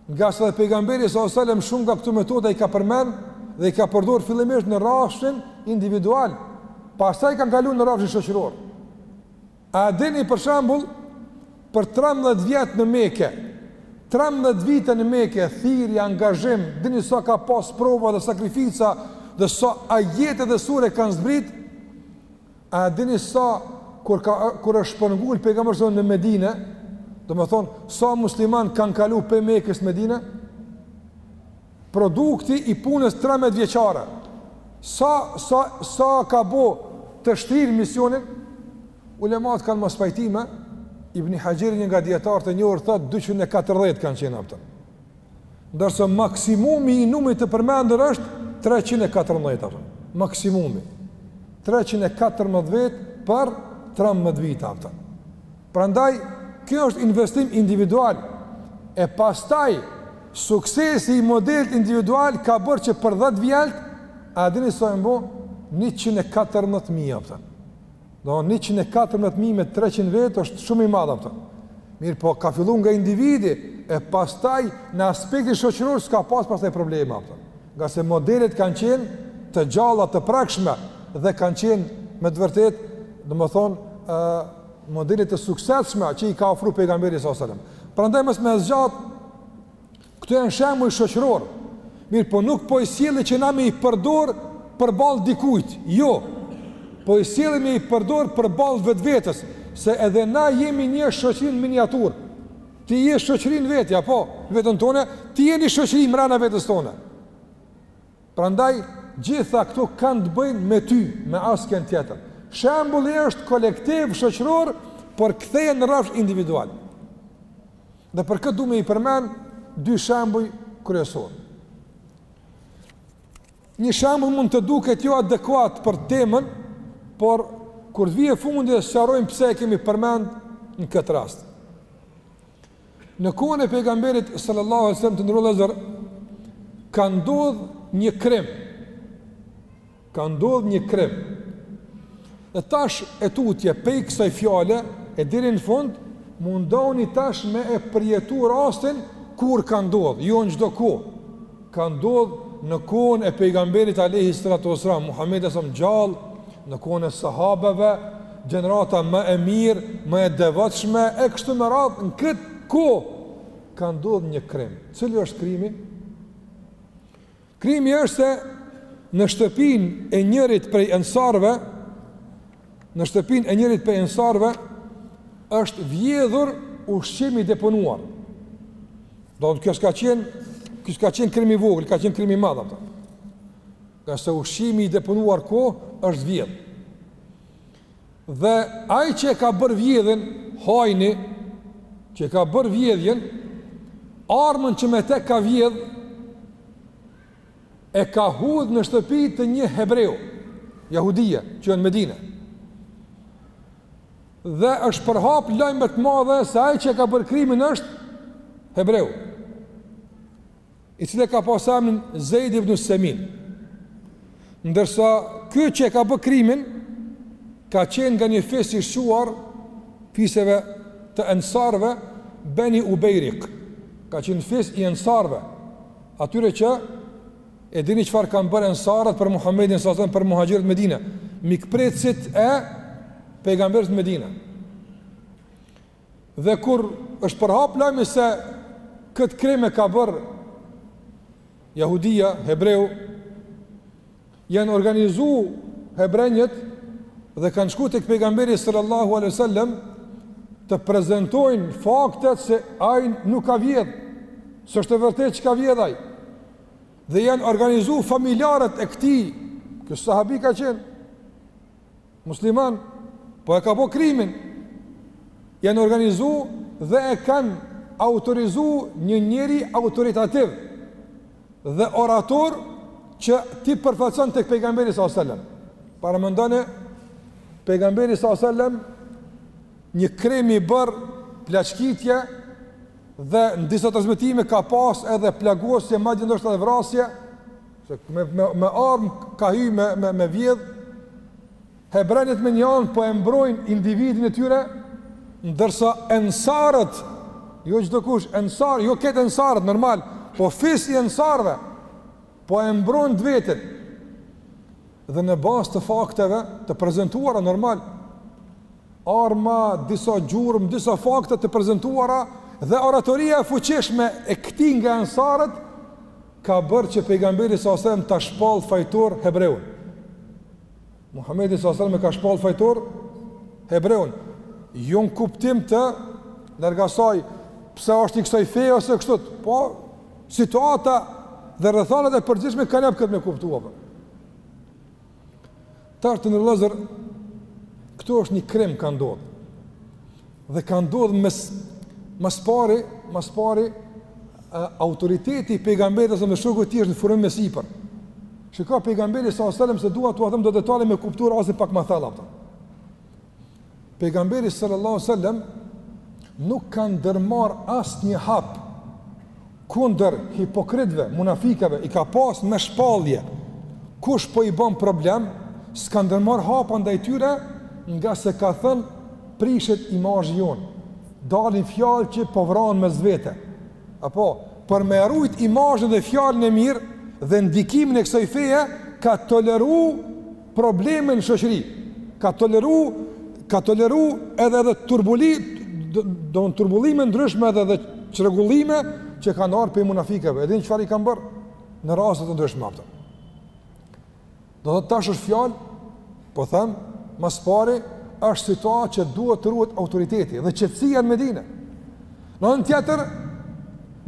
Ngase edhe pejgamberi sallallahu alajhi wasallam shumë nga këto metoda i ka përmend dhe i ka përdor fillimisht në rrafshin individual, pastaj kanë kalu në rrafshin shoqëror. A dini për shembull për 13 vjet në Meke, 13 vite në Meke, thirrje, angazhim, dini sa ka pas prova dhe sakrifica dhe sa ajete dhe sure kanë zbrit A e dini sa kur ka kur është shpërngul pejgamberi sallallahu alajhi wasallam në Medine, domethënë sa musliman kanë kalu prej Mekës n'Medine? Produkti i punës 13 vjeçare. Sa sa sa ka bo të shtrirë misionin? Ulemat kanë mospajtime, Ibn Haxheri një nga dijetarët e njohur thotë 240 kanë qenë ata. Ndërsa maksimumi i numrit të përmendur është treqind e katërmbëdhjetë a kupton maksimumi treqind e katërmbëdhjetë vetë për trembëdhjetë vite a kupton. Prandaj kjo është investim individual e pastaj suksesi i modelit individual ka bërë që për dhjetë vjet a dini sa janë bo njëqind e katërmbëdhjetë mijë a kupton. Domethonë 114.000 me 300 vetë është shumë i madh a kupton. Mirëpo, ka fillu nga individi, e pastaj në aspektin shoqëror s'ka pas pastaj probleme a kupton. Ngase modelet kanë qenë të gjalla të prekshme dhe kanë qenë me të vërtetë, domethonë, e, modelet të suksesshme që i ka ofru pejgamberi s.a.s. Prandaj mos me zgjat, Këto janë shembuj shoqëror, mirëpo nuk po i sjellim që na me i përdor përballë dikujt, jo, po i sjellim me i përdor përballë vetvetes, se edhe na jemi një shoqëri në miniaturë, ti je shoqëri në vetja, po, veten tone, ti je një shoqëri mrena vetes tone. Prandaj gjitha këto kanë të bëjnë me ty, me askënd tjetër. Shembulli është kolektiv shoqëror, por ktheje në rrafsh individual. Dhe për këtë du me i përmend dy shembuj kryesor. Një shembull mund të duket jo adekuat për temën, por kur të vijë fundi e sqarojmë pse e kemi përmend në këtë rast. Në kohën e pejgamberit sallallahu alaihi wasallam të nderu vllezër ka ndodh një krim. Ka ndodh një krim. Dhe tash e tutje pej kësaj fjale e deri në fund mundoni tash me e përjetu rastin kur ka ndodh, jo në çdo kohë. ka ndodh në kohën e pejgamberit alejhi salatu ue selam muhamedi alejhi selam gjall në kohën e sahabeve gjenerata më e mirë më e devotshme e kështu me radh në kët kohë ka ndodh një krim cili është krimi krimi është se në shtëpinë e njërit prej ensarve Në shtëpinë e njërit prej ensarëve është vjedhur ushqimi i deponuar. Domethonë kjo s'ka qenë, kjo s'ka qenë krim i vogël, ka qenë krim i madh, a kupton. Ngase ushqimi i deponuar ko, është vjedh. Dhe ai që e ka bërë vjedhjen, hajni, që e ka bërë vjedhjen, armën që me te ka vjedh, e ka hudh në shtëpi të një hebreu, jahudie, që janë në Medine. Dhe është përhap lajm të madhe se ai që e ka bërë krimin është hebreu. I cili ka pas emrin Zejd ibn Semin. Ndërsa ky që e ka bërë krimin ka qenë nga një fis i shquar fiseve të ensarëve Beni Ubejrik ka qenë fis i ensarëve Atyre që e dini çfarë kanë bërë ensarët për Muhamedin sallallahu alajhi wasallam, për muhaxhirët në Medinë, mikpritësit e pejgamberit në Medinë. Dhe kur është përhap lajmi se këtë krim e ka bërë jahudia, hebreu, Janë organizu hebrenjtë dhe kanë shku tek pejgamberi sallallahu alejhi selem të prezentojnë faktet se ai nuk ka vjedh, s'është e vërtetë që ka vjedh ai. Dhe janë organizu familjarët e këtij, kjo sahabi ka qenë, Musliman, po e ka bo krimin, janë organizu dhe e kanë autorizu një njeri autoritativ dhe orator që t'i përfaqëson tek pejgamberi s.a.s. Paramendoni, pejgamberi s.a.s. një krim i bërë plaçkitje dhe në disa transmetime ka pas edhe plagosje, madje ndoshta edhe vrasje, Se me, me, me armë ka hy me, me, me vjedh, hebrenjtë me një anë po e mbrojnë individin e tyre, ndërsa ensarët, jo çdokush, ensarë, jo krejt ensarët, normal, po fis i ensarëve, po e mbron të vetin, dhe në bazë të fakteve, të prezentuara normal, arma, disa gjurmë, disa fakte të prezentuara, dhe oratoria e fuqishme e këtij nga ensarët, ka bërë që pejgamberi sa selam ta shpall fajtor hebreun. Muhamedi sa selam e ka shpall fajtor hebreun. Jo në kuptim të larg asaj pse është i kësaj feje ose kështu. Po situata dhe rrethanat e përgjithshme kanë jap këtë me kuptuar. Tash të nderuar vëllezër, këtu është një krim ka ndodh. Dhe ka ndodh më s, më s'pari, më s'pari, e, autoriteti i pejgamberit a.s. dhe shokëve të tij është në formim e sipër. Që ka pejgamberi sa sëllëm se dua t'ua them do detale me kuptuar ose pak ma thellë. Për. Pejgamberi sallallahu alaihi wasallam nuk ka ndërmarr asnjë hap kundër hipokritëve, munafikëve, i ka pas me shpallje. Kush po i bën problem, s'ka ndërmarr hapa ndaj tyre, nga se ka thën prishet imazhi jonë. Dalin fjalë që po vran mes vete ata. Po, për me rujt imazhin dhe fjalën e mirë dhe ndikimin e kësaj feje ka toleru probleme në shoqëri, ka toleru, ka toleru edhe edhe turbulli, do me thënë turbullime të ndryshme edhe dhe çrregullime që kanë ardh prej munafikëve, edhe çfarë i kanë bërë në raste të ndryshme ata. Do të thotë tash është fjalë, po them, ma së pari, është situatë që duhet të ruhet autoriteti dhe qëtësia në Medine. Në anën tjetër,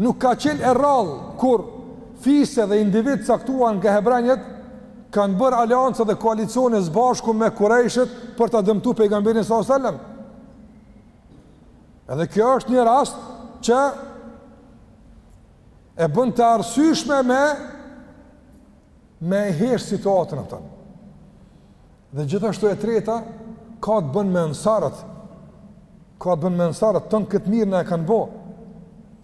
nuk ka qenë e rrallë kur fise dhe individë të caktuar nga hebrenjët kanë bërë aleanca dhe koalicione së bashku me kurejshët për ta dëmtu pejgamberin sallallahu alajhi wasallam. Edhe kjo është një rast që e bën të arsyeshme me me e heshtë situatën atë. Dhe gjithashtu e treta, ka të bëjë me ensarët, ka të bëjë me ensarët, tanë këtë të mirë na e kanë bo,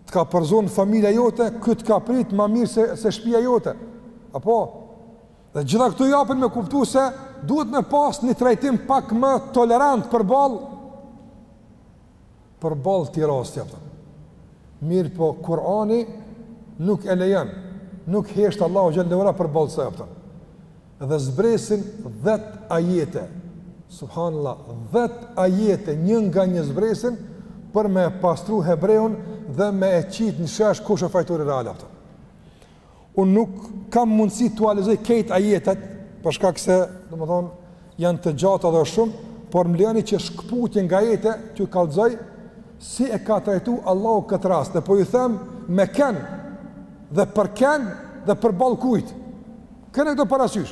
të ka përzonë familja jote, ky të ka pritë ma mirë se, se shpia jote. Apo, dhe gjitha këto japën me kuptu se duhet me pas një trajtim pak më tolerant përballë Përballë këtij rasti apo. Mirëpo Kurani nuk e lejon, nuk hesht Allahu xhel-le ve ala përballë saj apo. Dhe zbresin 10 ajete. Subhanallah, 10 ajete një nga një zbresin për me e pastru hebreun dhe me e qitë në shesh kush e fajtori real apo. Unë nuk kam mundësi t'jua lexoj krejt ajetet, për shkak se, domethonë, janë të gjata dhe shumë, por më leni që shkëputje nga ajetet t'ju kalzoj si e ka trajtu Allahu këtë rast dhe po ju them me ken dhe për ken dhe përballë kujt, kini këto parasysh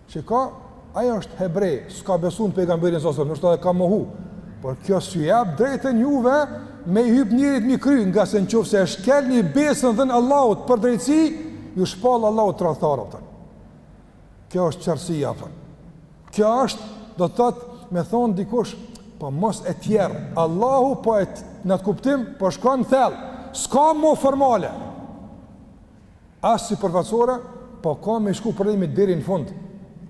Që ka, ai është hebre, s'ka besu në pejgamberin a.s., ndoshta edhe e ka mohu. Por kjo s'ju jap të drejtën juve me i hypë njerit mbi kry, nga se në qofë se e shkelni besën dhënë Allahut për drejtësi, ju shpall Allahu tradhtarë, apo. Kjo është qartësia, apo. Kjo është, do të thotë, me thonë dikush, po mos e tjerë, Allahu po na jep të kuptojmë, po shkon thellë, s'ka mo formale. as sipërfaqësore, po ka me shku problemi deri në fund.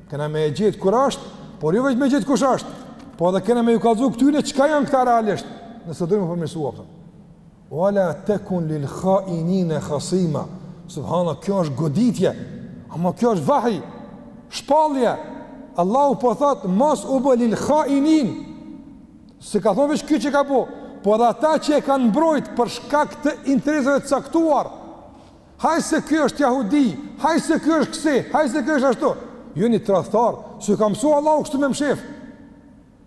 Kena me e gjet kur ashtë, por jo veç me gjet kush ashtë, po edhe kena me ju kallëzu këtyne çka janë këta realisht, nëse dojmë m'u përmirësu, a kupton. Wa la tekun lil khainine khasima, subhanallah, kjo është goditje, ama kjo është vahj, shpallje, Allahu po thotë, mos u bë lil khainin, S'e ka thonë veç kjo që e ka bo, po edhe ata që e kanë mbrojt për shkak të interesave të caktuar, haj se kjo është jahudi, haj se kjo është kësi, haj se kjo është ashtu, ju jeni tradhtarë, s'ju ka mësu Allahu kështu me mshef,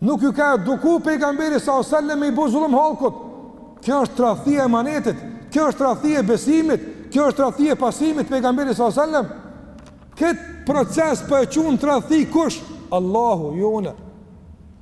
nuk ju ka eduku pejgamberi s.a.s. me i bo zullum hallkut, kjo është tradhtia e emanetit, kjo është tradhtia e besimit, kjo është tradhtia e pasimit t'pejgamberit s.a.s., këtë proces po e quan tradhti kush? Allahu, jo unë,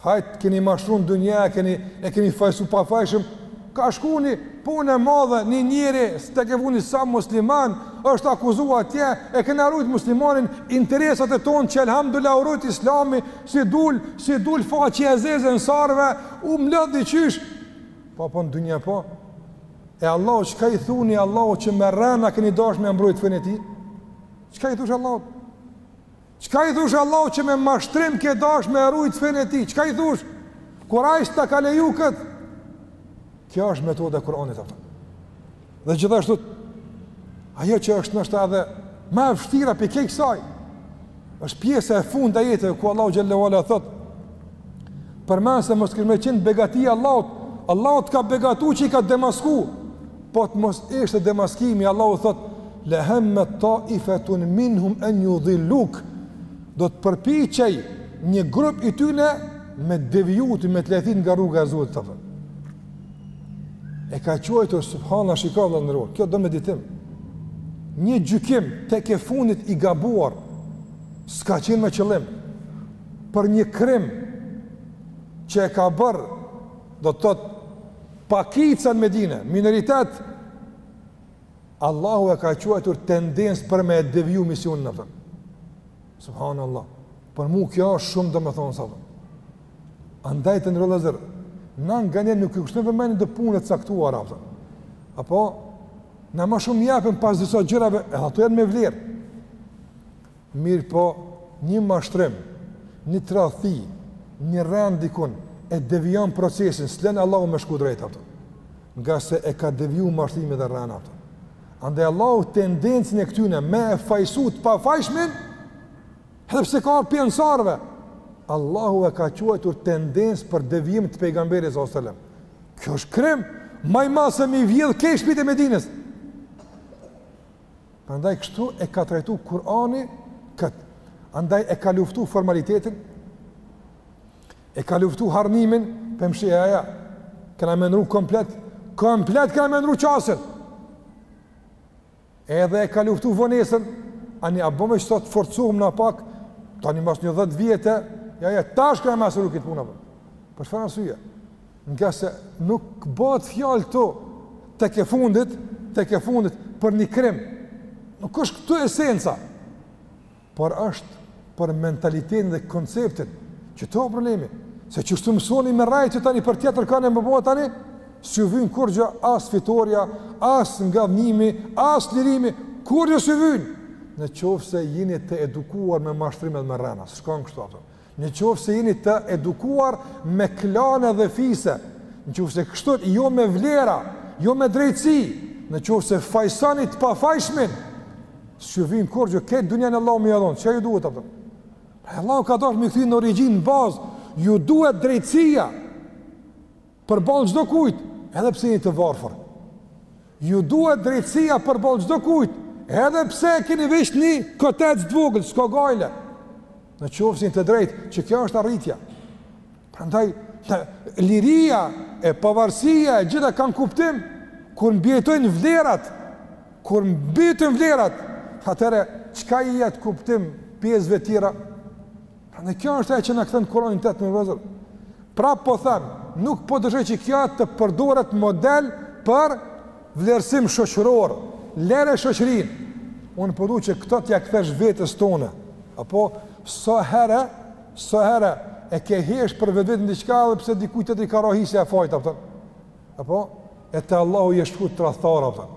Hajt keni mashtru në dunja, keni e keni fajsu t'pafajshmin. Ka shku, një punë e madhe një njeri se tek e fundit s'a musliman, është akuzu atje, e kena rujt muslimanin, interesat e tonë që elhamdulillah u rujt islami, s'i dul, s'i dul faqja e zezë ensarve, u mlu diqysh, po po në dunja po, e Allahut çka i thuni, Allahut që me rrena keni dash me mbrojt fenë e tij, çka i thush Allahut, Çka i thush Allahut që me mashtrim ke dash me rujt fenë e tij? Çka i thush? Kur ai s'ta ka leju kët? Kjo është metoda e Kur'anit a kupton? Dhe gjithashtu ajo që është ndoshta edhe më e vështira prej krejt kësaj është pjesa e fundit e ajeteve ku Allahu xhele ve ala thot, përmend se mos kish me qenë begatia e Allahut Allahu të ka begatu që i ka demasku po të mos ishte demaskimi, Allahu thot, lehammet taifetun minhum en judhilluk, do të përpichej një grup i tyne me t'deviju ty, me të lajthit nga rruga e Zotit. E ka quajtur, subhanallah, shiko vëlla i nderuar, kjo do meditim, një gjykim tek e fundit i gabuar, s'ka qenë me qëllim, për një krim që e ka bërë, do të thotë, Pakica në Medine, minoritet, Allahu e ka quajtur tendencë për me e deviju misionin, a kupton. Subhanallah. Për mu kjo është shumë domethonëse, a kupton. Andaj të nderuar vëllezër, na nganjëherë nuk ia kushtojmë vëmendjen te punët e caktuara, a kupton. Apo, na ma shumë jepemi pas disa gjërave, e ato janë me vlerë. Mirëpo, një mashtrim, një tradhti, një rrenë dikun e devijon procesin, s'len Allahu me shku drejt, a kupton. Ngase e ka deviju mashtrimi dhe rrena, a kupton. Andaj Allahu tendencën e këtyne me e fajsu të pafajshmin, edhe pse ka ardhë prej ensarve, Allahu e ka quajtur tendencë për devijim të pejgamberit s.a.s. Kjo është krim, ma i madh se me i vjedhë krejt shpitë e Medinës. Prandaj kështu e ka trajtu Kur'ani kët. Andaj e ka luftu formalitetin. E ka luftu harnimin, pemshi e aja. Kena me ndrru komplet, komplet kena me ndrru qasjen. Edhe e ka luftu vonesën, ani a bojmë që sot forcohemi ni pak, tani mas një dhetë vjete, ja, ja, tash kena masuru këtë punë, për çfarë arsye? Ngase nuk bëhet fjalë këtu tek e fundit, tek e fundit për një krim. Nuk është këtu esenca, por është për mentalitetin dhe konceptin. Qëto problemi, se qështu mësoni me rrejt, tani për tjetërkan e më bëhet tani, s'ju vyn kurrgjë as fitorja, as ngadhënjimi, as lirimi, kurrgjë s'ju vyn, në qoftë se jini të edukuar me mashtrime, me rrena, s'shkon kështu, kupton. Në qoftë se jeni të edukuar me klane dhe fise, në qoftë se kështu jo me vlera, jo me drejtësi, në qoftë se fajsoni të pafajshmin, s'ju vyn kurrgjë, këtë dunja Allahu me jau dhon, çka ju duhet, kupton? Pra Allahu ka dashtë me kthy në origjinë, në bazë, ju duhet drejtësia. Përballë çdokujt, edhe pse jeni të varfër. Ju duhet drejtësia përballë çdokujt, edhe pse keni veç një kotec të vogël, s'ka gajle. Në qoftë se jeni të drejtë, që kjo është arritja. Prandaj të, liria e pavarësia e gjitha kanë kuptim kur mbijetojnë vlerat, kur mbijetojnë vlerat, atëherë çka i jep kuptim pjesëve të tjera? Pra në kjo është e që na kthen Kur'ani, të nderuar vëllezër. Pra po them, nuk po dëshiroj që kjo të përdoret model për vlerësim shoqëror, lere shoqërinë. Unë po du që këto t'ia kthesh vetes tonë, apo sa herë, sa herë e ke hesht për vetveten diçka edhe pse dikuj tjetër i ka ra hisja e fajit, kupton. apo, e te Allahu je shkru tradhtar, kupton.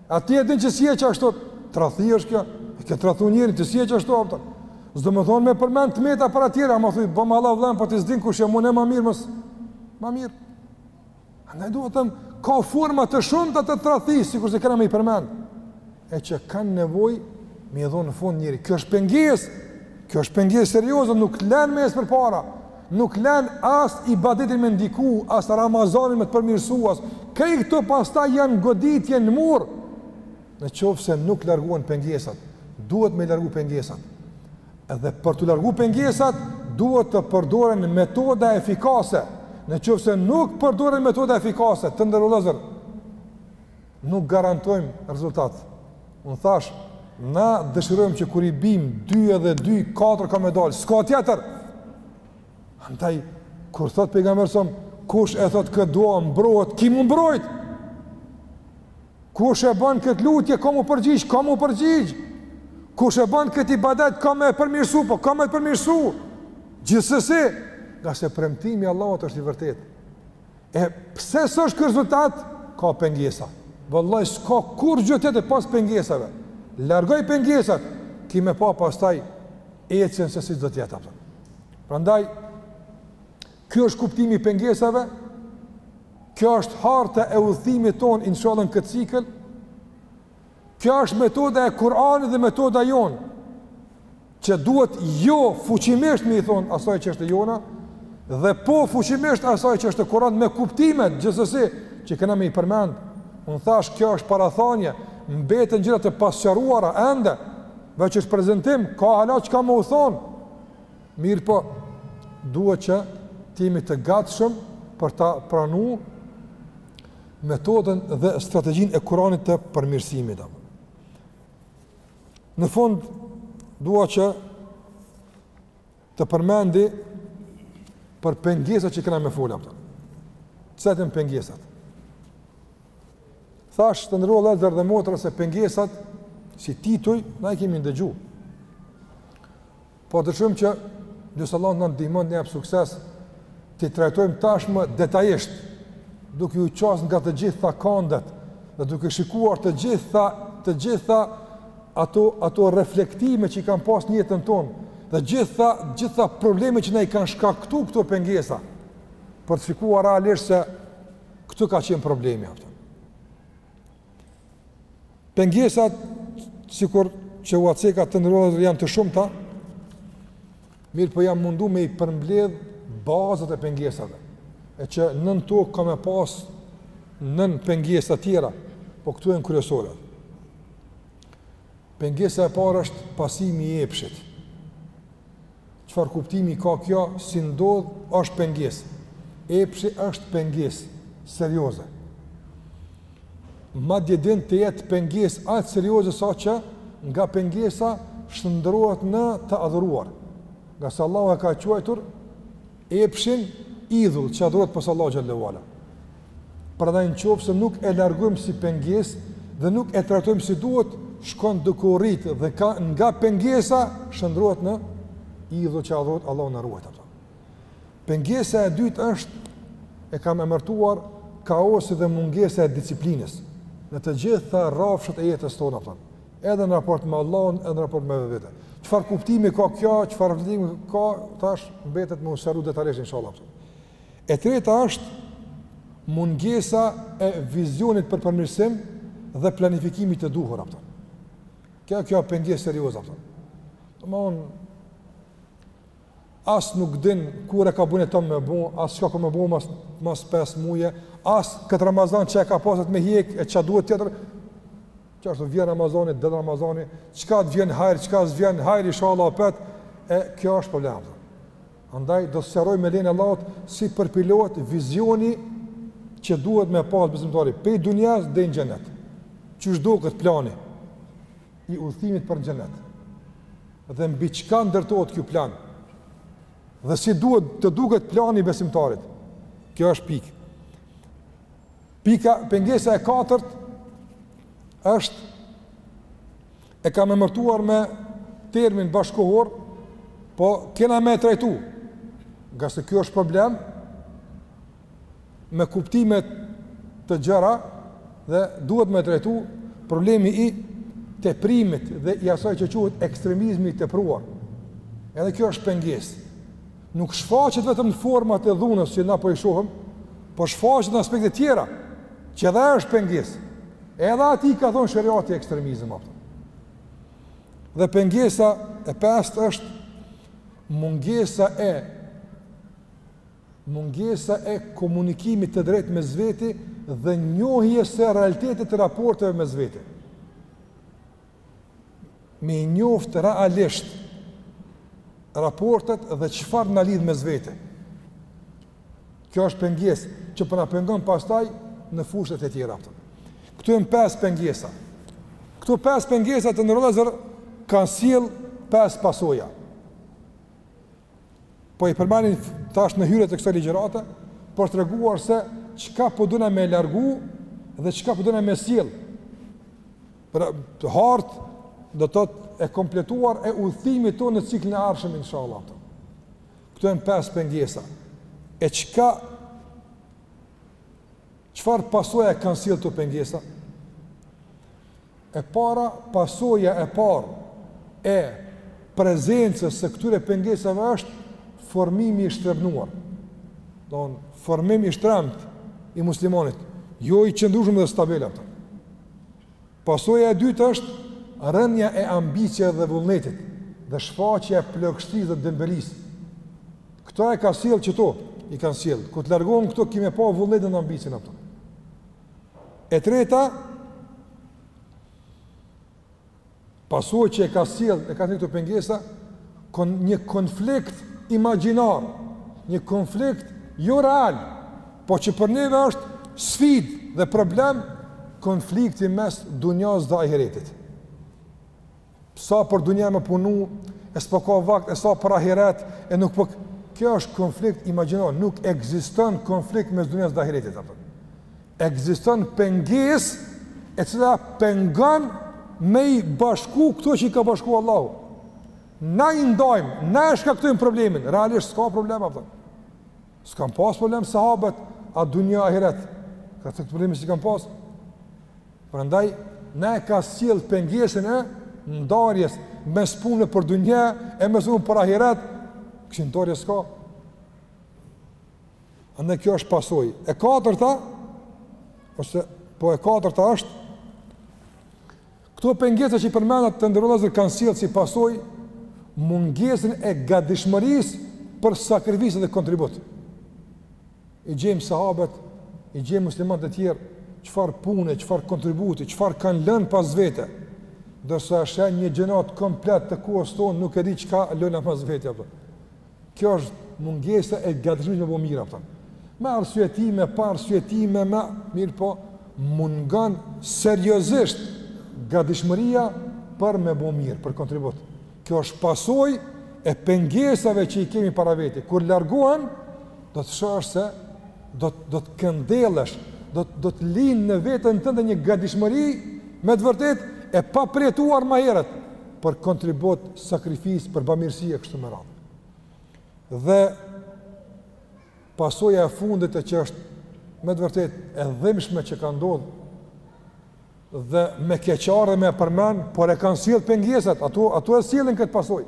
A ti e din që s'je qashtu, tradhti është kjo, e ke tradhtu njerin, që s'je qashtu, kupton. S'do me thonë me përmend të meta para tjerëve, a më thuj, bëmë Allah vlenë, po ti s'din ku shë mune ma mirë, mësë, ma mirë. Andaj duhet, them, ka forma të shumta të tradhtisë, sikurse kena me i përmend. E që kanë nevojë me i dhonë fund njeri. Kjo është pengesë, kjo është pengesë serioze, nuk len me ec përpara. Nuk len as ibadetin me ndiku, as Ramazanin me të përmirësu, as krejt këto pastaj janë goditje në mur. Në qoftë se nuk largohen pengesat, duhet me largu pengesat. Edhe për t'u largu pengesat, duhet të përdoren metoda efikase. Në qoftë se nuk përdoren metoda efikase, të nderuar vëllezër, Nuk garantojmë rezultat. Unë thashë, na dëshirojmë që kur i bim 2 edhe 2, 4 ka me dalë, s'ka tjetër. Andaj, kur thot pejgamberi salallahu, kush e thot këtë dua mbrohet, ki m'u mbrojt. Kush e ban këtë lutje, ka m'u përgjigj, ka m'u përgjigj. Kush e ban këtë ibadet, ka me e përmirësu, po ka me e përmirësu. Gjithsesi, ngase premtimi i Allahut është i vërtetë. E nëse s'është ky rezultat? Ka pengesa. Vëlla, s'ka kurgjo tjetër pos pengesave. Largoji pengesat, ki me pa pastaj ecjen se si do të jetë ato. Prandaj kjo është kuptimi i pengesave. Kjo është harta e udhëtimit tonë inshallah këtë cikël. Kjo është metoda e Kur'anit dhe metoda jonë, që duhet jo fuqimisht me i thonë asaj që është jona, dhe po fuqimisht asaj që është e Kur'anit me kuptimet gjithsesi që kena me i përmend. Unë thash kjo është parathanje, mbeten gjëra të pasqaruara ende, veç është prezantim, ka hala çka me u thonë. Mirëpo, duhet që të jemi të gatshëm për ta pranuar metodën dhe strategjinë e Kuranit të përmirësimit. Në fund, dua që të përmendi për pengesat që kena me fol për to. Cilat janë pengesat? Thash të nderuar vllezër dhe motra se pengesat si tituj, na i kemi ndëgju. Po dëshirojmë që nëse Allahu na ndihmon, na jep sukses, t'i trajtojmë tashmë detajisht, duke ju qasë nga të gjitha kandet, dhe duke shikuar të gjitha, të gjitha ato, ato reflektime që i kanë pas n'jetën tonë, dhe gjitha, gjitha probleme që na i kanë shkaktu këto pengesa, për të shikuar realisht se këtu ka qenë problemi, aftën. Pengesat, sikur që e ceka të nderuar janë të shumta, mirëpo jam mundu me i përmbledh bazat e pengesave, e që nën to ka me pas nënpengesa tjera, po këto janë kryesore. Pengesa e parë është pasimi i epshit. Çfarë kuptimi ka kjo si ndodh është pengesë. Epshi është pengesë serioze. Madje din të jetë pengesë aq serioze sa që nga pengesa shndërrohet në të adhuruar. Ngase Allahu e ka quajtur epshin idhull që adhurohet pos Allahut xhelle ve ala. Prandaj në qoftë se nuk e largojmë si pengesë dhe nuk e trajtojmë si duhet, shkon duke u rrit dhe ka nga pengesa shndërrohet në idhull që adhurohet Allahu na ruajt ato. Pengesa e dytë është e kam emërtuar kaosi dhe mungesa e disiplinës në të gjitha rrafshet e jetës tonë apo. Edhe në raport me Allahun, edhe në raport me vetvete. Çfarë kuptimi ka kjo, çfarë vlimi ka, tash mbetet me u sqaru detajisht inshallah. E treta është mungesa e vizionit për përmirësim dhe planifikimit të duhur apo. Kjo, kjo pengesë serioze apo. Domthon as nuk din kur e ka bu, ne ton me bu, as çka ka me bu mas, mas 5 muje, as këtë Ramazan çka e ka pas me hjek, e çka duhet tjetër, qashtu vjen Ramazani, del Ramazani, çka të vjen hajr, çka të vjen hajr, inshallah apet, e kjo është problem. Andaj, do të sqaroj me lejen e Allahut, si përpilohet vizioni që duhet me pasë besimtari, pej dunjas deri në xhenet, qysh do ketë plani i udhëtimit për në xhenet. Dhe mbi çka ndërtohet ky plan? Dhe si duhet të duket plani i besimtarit? Kjo është pikë. Pika pengesa e katërt është e kam emërtuar me termin bashkëkohor, po kena me e trajtu. Ngase kjo është problem, me kuptime të gjëra dhe duhet me trajtu problemi i teprimit dhe i asaj që quhet ekstremizmi i tepruar. Edhe kjo është pengesë. Nuk shfaqet vetëm në format e dhunës që na po i shohim, por shfaqet në aspekte tjera, që edhe është pengesë. Edhe aty ka thënë sheriati ekstremizëm apo. Dhe pengesa e pestë është mungesa e Mungesa e komunikimit të drejtë mes veti dhe njohjes së realitetit të raporteve mes veti. Me i njoftë realisht raportet dhe çfarë na lidh mes veti. Kjo është pengesë që po na pengon pastaj në fushat e tjera. Këto janë pesë pengesa. Këto pesë pengesa të nderuar vëllezër kanë sjell pesë pasoja. Po i përmendi tash në hyrje të kësaj ligjërate për t'treguar se çka po dona me largu dhe çka po dona me sjell. Pra harta do të jetë e kompletuar e udhëtimit tonë në ciklin e ardhshëm inshallah. Këto janë pesë pengesa. E çka çfarë pasoja kanë sjell këto pengesa? E para, pasoja e parë e prezencës së këtyre pengesave është formimi i shtrembnuar, don formim i shtrembët i muslimanit, jo i qëndrueshëm dhe stabil atë. Pasoja e dytë është rënia e ambicieve dhe vullnetit dhe shfaqja e plogështisë dhe dembelisë. Kto e ka sjell këto, i kanë sjell. Kur të largohen këto ki me pa vullnetin dhe ambicien ato. E treta, pasojë që e ka sjell, e kanë këto pengesa, kon një konflikt imagjinar, një konflikt jo real, po që për neve është sfid dhe problem konflikti mes dunjas dhe ahiretit. Sa për dunja me punu, e s'po ka vakt, e sa për ahiret, e nuk për... Po Kjo është konflikt, imagjinar, nuk ekziston konflikt mes dunjas dhe ahiretit, apëton. Ekziston pengesë, e cila pengon me i bashku këto që i ka bashku Allahu. Na i ndajmë, na e shkaktojmë problemin, realisht s'ka problem, apëton. S'kanë pas problem sahabët, a dunja ahiret. Këtë këtë problemi s'e kanë pas, Prandaj na e ka sjell pengesën e ndarjes mes punëve për dunjë e mes punëve për ahiret, kësi ndarje s'ka. Andaj kjo është pasojë. E katërta ose po e katërta është këto pengesa që përmenda të nderuar vllezër kanë sjell si pasojë mungesën e gatishmërisë për sakrificë dhe kontribut. I gjejmë sahabët, i gjejmë muslimanët e tjerë, çfarë pune, çfarë kontributi, çfarë kanë lënë pas vete, ndërsa është një gjeneratë komplet të kohës tonë, nuk e di çka lënë pas vete, apëton. Kjo është mungesa e gadishmërisë me bo mirë, apëton. Me arsyetime, pa arsyetime, me, mirëpo mungon seriozisht gadishmëria për me bo mirë, për kontribut. Kjo është pasojë e pengesave që i kemi para veti. Kur largohen, do të shohësh se do të do të këndellesh, do të do të lind në veten tënde një gatishmëri me të vërtetë e pa përjetuar më herët për kontribut, sakrificë, për bamirësi e kështu me radhë. Dhe pasoja e fundit e që është me të vërtetë e dhimbshme që ka ndodhur dhe me keqardhje me e përmend, por e kanë sjellë pengesat, ato ato e sjellin këtë pasojë.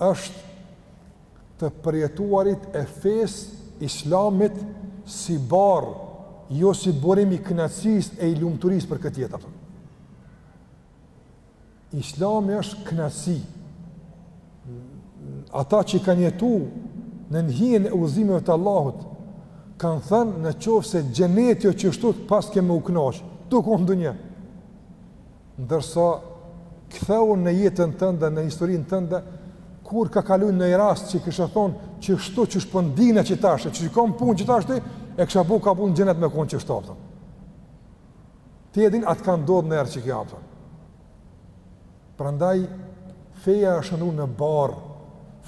Është të përjetuarit e fesë islamit si barrë, jo si burim i kënaqësisë e i lumturisë për këtë jetë apo. Islami është kënaqësi. Ata që kanë jetu nën hijen e udhëzimeve të Allahut, kanë thënë në qoftë se xheneti o qështu paskemi me u kënaqë, tu kon në dunja. Ndërsa, ktheu në jetën tënde, në historinë tënde, kur ka kalu ni rast që kishe thonë qështu qysh po ndina po qe tashti, që që kam punë qe tashti, e kisha bo kabull n'xhenet me konë qështu, a kupton. Ti e din a të ka ndodhë ni herë qekjo, a kupton. Prandaj, feja është shndërru në barrë,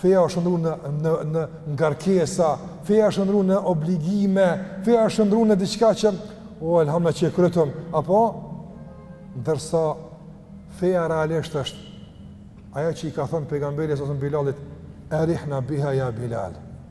feja është shndërru në, në, në ngarkesa, feja është shndërru në obligime, feja është shndërru në diçka që, o, elhamdulilah që e krytëm, apo, ndërsa, feja realisht është, ajo që i ka thënë pejgamberi sallallahu alajhi wasallam Bilalit, erihna biha ja Bilal,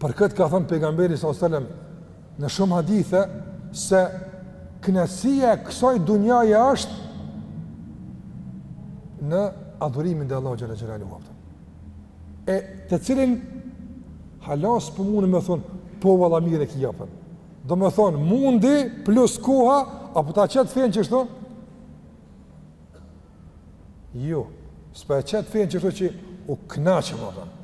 Për këtë ka thënë pejgamberi sallallahu alajhi wasallam në shumë hadithe se kënaqësia e kësaj dunjaje është në adhurimin e Allahut xhelle xhelaluhu. E te cilin halas po mun me thonë po valla mirë e ki, a kupton. Domethonë mundi plus koha a po ta qet fenë qështu? Jo. S'po e qet fenë qështu që u kënaqëm, a kupton.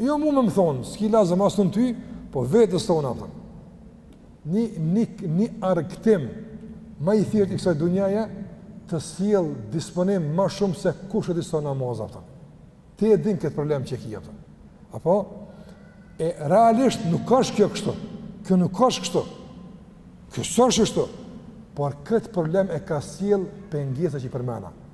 Jo mu me m'thonë, s'ki lazëm as unë ty, po vetes tonë, a kupton. Një, një, një argëtim, ma i thjeshtë i kësaj dunjaje, të sjell disponim ma shumë se kushedi sa namaze, a kupton. Ti e din këtë problem që e ki, a kupton. Apo? E realisht nuk është kjo kështu. Kjo nuk është kështu. Kjo s'është kështu. Por këtë problem e ka sjell pengesa që i përmena.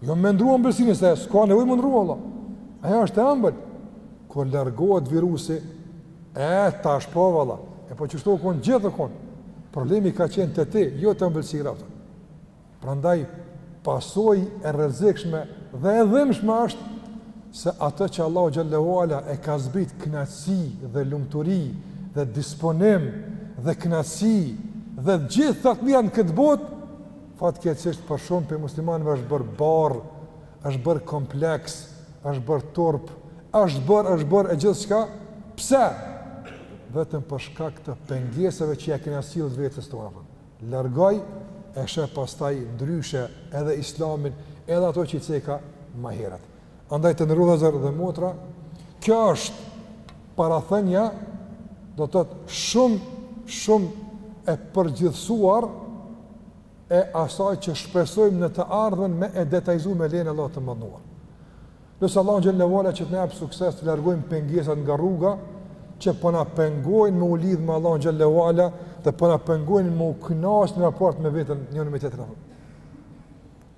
Jo me ndrru ëmbëlsinë, se s'ka nevojë me ndrru, valla. Ajo është e ambël. Kur largohet virusi, e, tash po valla. E po qështu u konë gjithë u konë. Problemi ka qenë te ti, jo te ambëlsira. Prandaj, pasojë e rrezikshme dhe e dhimshme është se atë që Allahu xhelle ve ala e ka zbrit knaqësi dhe lumturi dhe disponim dhe knaqësi dhe gjithë të të mira në këtë botë, Fatkeqësisht për shumë prej muslimanëve është bërë barrë, është bërë kompleks, është bërë turp, është bërë, është bërë e gjithçka. Pse? Vetëm për shkak të pengesave që ja kena sjellë vetes tonë. Largoji, e sheh pastaj ndryshe edhe islamin, edhe ato që i ceka ma herët. Andaj të nderuar vëllezër dhe motra, kjo është parathënia, do të thotë shumë, shumë e përgjithsuar e asaj që shpresojmë në të ardhmen me e detajizu me lejen e Allahut të madhëruar. Lus Allahun xhelle ve ala që të na japë sukses të largojmë pengesat nga rruga, që po na pengojnë me u lidhë me Allahun xhelle ve ala dhe po na pengojnë me u knaqë në raport me veten njëni me tjetrin